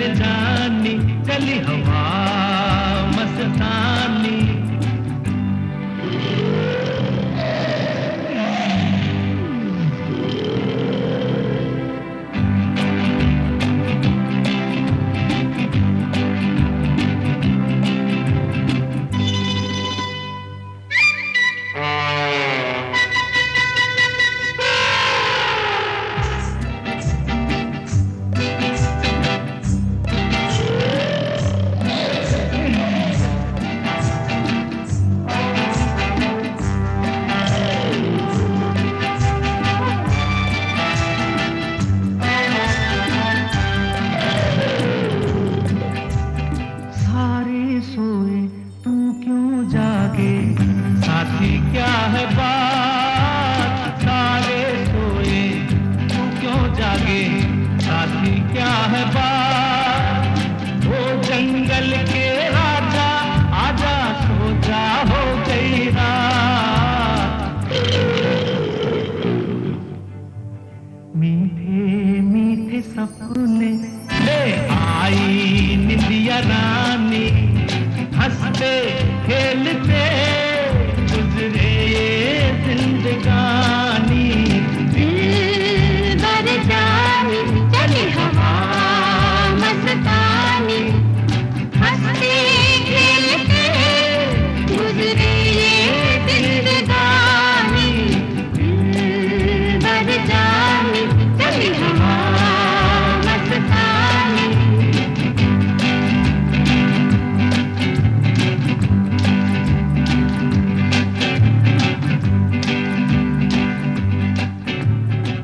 जानी कली हवा बाद सारे सोए, तू क्यों जागे? साथी क्या है बात? वो जंगल के राजा, आजा सो जा हो गई रात। मीठे मीठे सपने ले आई निंदिया रानी, हँसते, खेलते, गुजरे